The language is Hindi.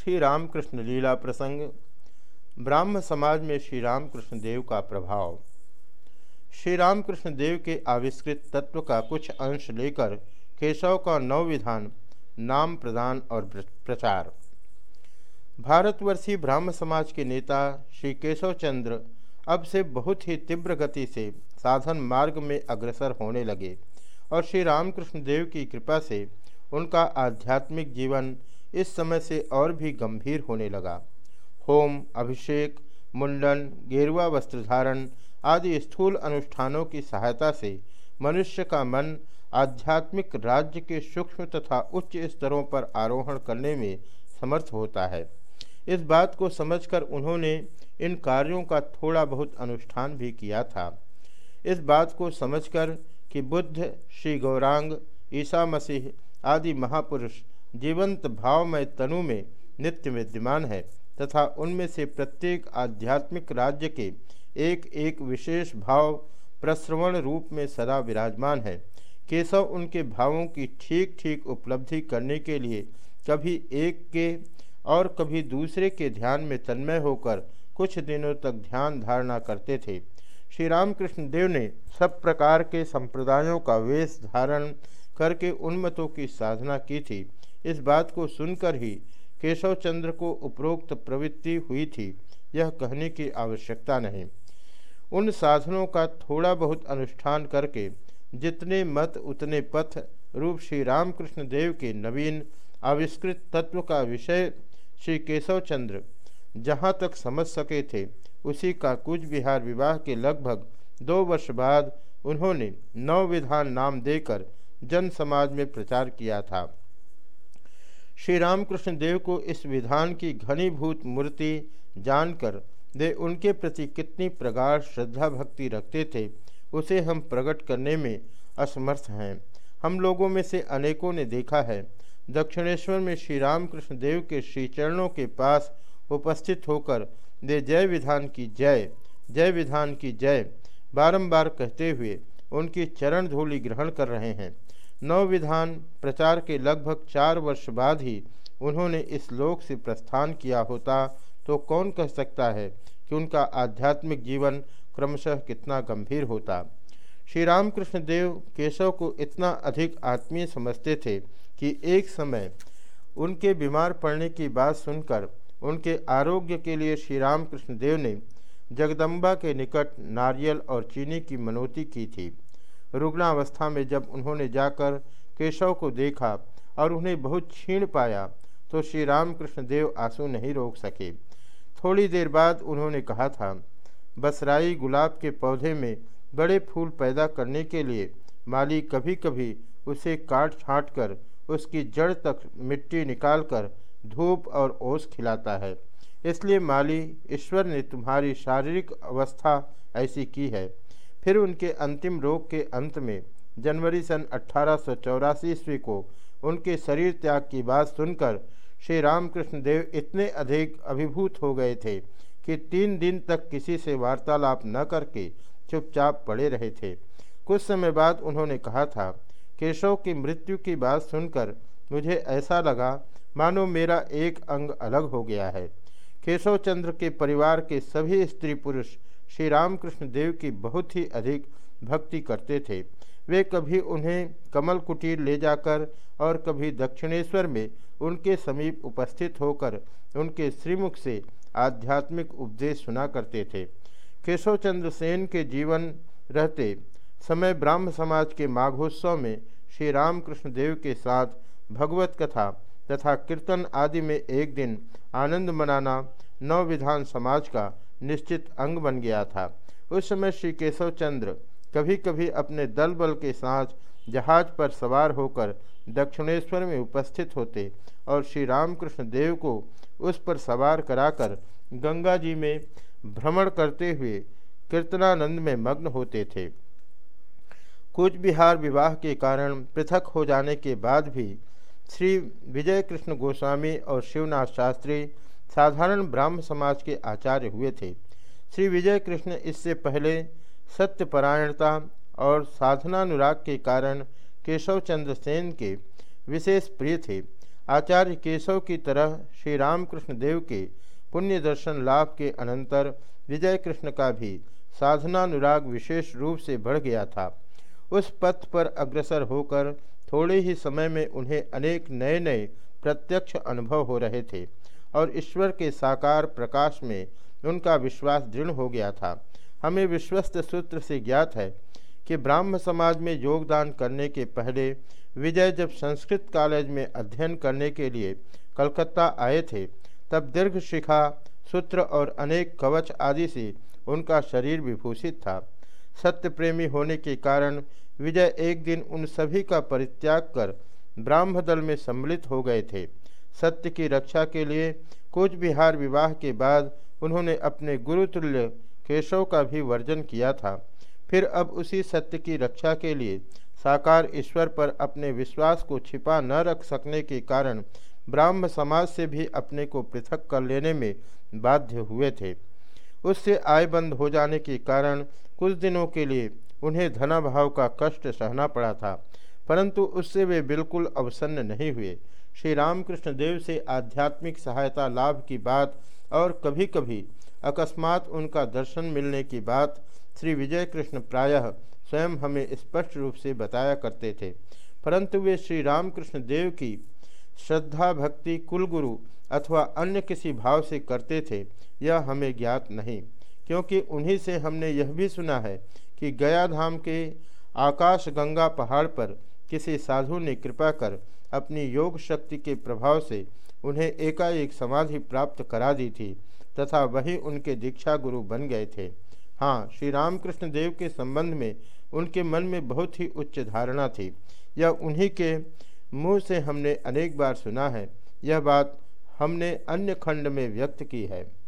श्री रामकृष्ण लीला प्रसंग, ब्राह्म समाज में श्री रामकृष्ण देव का प्रभाव। श्री रामकृष्ण देव के आविष्कृत तत्व का कुछ अंश लेकर केशव का नव विधान नाम प्रदान और प्रचार। भारतवर्षीय ब्राह्म समाज के नेता श्री केशव चंद्र अब से बहुत ही तीव्र गति से साधन मार्ग में अग्रसर होने लगे और श्री रामकृष्ण देव की कृपा से उनका आध्यात्मिक जीवन इस समय से और भी गंभीर होने लगा। होम, अभिषेक, मुंडन, गेरुआ वस्त्र धारण आदि स्थूल अनुष्ठानों की सहायता से मनुष्य का मन आध्यात्मिक राज्य के सूक्ष्म तथा उच्च स्तरों पर आरोहण करने में समर्थ होता है। इस बात को समझकर उन्होंने इन कार्यों का थोड़ा बहुत अनुष्ठान भी किया था। इस बात को समझकर कि बुद्ध, श्री गौरांग, ईसा मसीह आदि महापुरुष जीवंत भावमय तनु में नित्य विद्यमान है, तथा उनमें से प्रत्येक आध्यात्मिक राज्य के एक एक विशेष भाव प्रश्रवण रूप में सदा विराजमान है। केशव उनके भावों की ठीक ठीक उपलब्धि करने के लिए कभी एक के और कभी दूसरे के ध्यान में तन्मय होकर कुछ दिनों तक ध्यान धारणा करते थे। श्री रामकृष्ण देव ने सब प्रकार के संप्रदायों का वेश धारण करके उन्मतों की साधना की थी। इस बात को सुनकर ही केशव चंद्र को उपरोक्त प्रवृत्ति हुई थी। यह कहने की आवश्यकता नहीं। उन साधनों का थोड़ा बहुत अनुष्ठान करके जितने मत उतने पथ रूप श्री रामकृष्ण देव के नवीन आविष्कृत तत्व का विषय श्री केशव चंद्र जहाँ तक समझ सके थे, उसी का कुछ बिहार विवाह के लगभग दो वर्ष बाद उन्होंने नव विधान नाम देकर जन समाज में प्रचार किया था। श्री रामकृष्ण देव को इस विधान की घनीभूत मूर्ति जानकर वे उनके प्रति कितनी प्रगाढ़ श्रद्धा भक्ति रखते थे, उसे हम प्रकट करने में असमर्थ हैं। हम लोगों में से अनेकों ने देखा है, दक्षिणेश्वर में श्री रामकृष्ण देव के श्री चरणों के पास उपस्थित होकर वे जय विधान की जय जय विधान की जय, बारंबार कहते हुए उनकी चरण धूलि ग्रहण कर रहे हैं। नव विधान प्रचार के लगभग चार वर्ष बाद ही उन्होंने इस लोक से प्रस्थान किया होता तो कौन कह सकता है कि उनका आध्यात्मिक जीवन क्रमशः कितना गंभीर होता। श्री रामकृष्ण देव केशव को इतना अधिक आत्मीय समझते थे कि एक समय उनके बीमार पड़ने की बात सुनकर उनके आरोग्य के लिए श्री रामकृष्ण देव ने जगदम्बा के निकट नारियल और चीनी की मनोती की थी। रुग्णावस्था में जब उन्होंने जाकर केशव को देखा और उन्हें बहुत क्षीण पाया तो श्री रामकृष्ण देव आँसू नहीं रोक सके। थोड़ी देर बाद उन्होंने कहा था, बसराई गुलाब के पौधे में बड़े फूल पैदा करने के लिए माली कभी कभी उसे काट छाँट कर उसकी जड़ तक मिट्टी निकालकर धूप और ओस खिलाता है। इसलिए माली, ईश्वर ने तुम्हारी शारीरिक अवस्था ऐसी की है। फिर उनके अंतिम रोग के अंत में, जनवरी सन अट्ठारह ईस्वी को उनके शरीर त्याग की बात सुनकर श्री रामकृष्ण देव इतने अधिक अभिभूत हो गए थे कि तीन दिन तक किसी से वार्तालाप न करके चुपचाप पड़े रहे थे। कुछ समय बाद उन्होंने कहा था, केशव की मृत्यु की बात सुनकर मुझे ऐसा लगा मानो मेरा एक अंग अलग हो गया है। केशव चंद्र के परिवार के सभी स्त्री पुरुष श्री रामकृष्ण देव की बहुत ही अधिक भक्ति करते थे। वे कभी उन्हें कमल कुटीर ले जाकर और कभी दक्षिणेश्वर में उनके समीप उपस्थित होकर उनके श्रीमुख से आध्यात्मिक उपदेश सुना करते थे। केशव चंद्र सेन के जीवन रहते समय ब्राह्म समाज के माघोत्सव में श्री रामकृष्ण देव के साथ भगवत कथा तथा कीर्तन आदि में एक दिन आनंद मनाना नव विधान समाज का निश्चित अंग बन गया था। उस समय श्री केशव चंद्र कभी कभी अपने दल बल के साथ जहाज़ पर सवार होकर दक्षिणेश्वर में उपस्थित होते और श्री रामकृष्ण देव को उस पर सवार कराकर गंगा जी में भ्रमण करते हुए कीर्तनानंद में मग्न होते थे। कूच बिहार विवाह के कारण पृथक हो जाने के बाद भी श्री विजय कृष्ण गोस्वामी और शिवनाथ शास्त्री साधारण ब्राह्म समाज के आचार्य हुए थे। श्री विजय कृष्ण इससे पहले सत्यपरायणता और साधनानुराग के कारण केशव चंद्र सेन के विशेष प्रिय थे। आचार्य केशव की तरह श्री रामकृष्ण देव के पुण्य दर्शन लाभ के अनंतर विजय कृष्ण का भी साधनानुराग विशेष रूप से बढ़ गया था। उस पथ पर अग्रसर होकर थोड़े ही समय में उन्हें अनेक नए नए प्रत्यक्ष अनुभव हो रहे थे और ईश्वर के साकार प्रकाश में उनका विश्वास दृढ़ हो गया था। हमें विश्वस्त सूत्र से ज्ञात है कि ब्राह्म समाज में योगदान करने के पहले विजय जब संस्कृत कॉलेज में अध्ययन करने के लिए कलकत्ता आए थे, तब दीर्घ शिखा, सूत्र और अनेक कवच आदि से उनका शरीर विभूषित था। सत्य प्रेमी होने के कारण विजय एक दिन उन सभी का परित्याग कर ब्राह्म दल में सम्मिलित हो गए थे। सत्य की रक्षा के लिए कूच बिहार विवाह के बाद उन्होंने अपने गुरुतुल्य केशव का भी वर्जन किया था। फिर अब उसी सत्य की रक्षा के लिए साकार ईश्वर पर अपने विश्वास को छिपा न रख सकने के कारण ब्राह्म समाज से भी अपने को पृथक कर लेने में बाध्य हुए थे। उससे आय बंद हो जाने के कारण कुछ दिनों के लिए उन्हें धनाभाव का कष्ट सहना पड़ा था, परंतु उससे वे बिल्कुल अवसन्न नहीं हुए। श्री रामकृष्ण देव से आध्यात्मिक सहायता लाभ की बात और कभी कभी अकस्मात उनका दर्शन मिलने की बात श्री विजय कृष्ण प्रायः स्वयं हमें स्पष्ट रूप से बताया करते थे। परंतु वे श्री रामकृष्ण देव की श्रद्धा, भक्ति, कुलगुरु अथवा अन्य किसी भाव से करते थे, यह हमें ज्ञात नहीं। क्योंकि उन्हीं से हमने यह भी सुना है कि गया धाम के आकाश गंगा पहाड़ पर किसी साधु ने कृपा कर अपनी योग शक्ति के प्रभाव से उन्हें एकाएक समाधि प्राप्त करा दी थी, तथा वही उनके दीक्षा गुरु बन गए थे। हाँ श्री रामकृष्ण देव के संबंध में उनके मन में बहुत ही उच्च धारणा थी। यह उन्हीं के मुँह से हमने अनेक बार सुना है। यह बात हमने अन्य खंड में व्यक्त की है।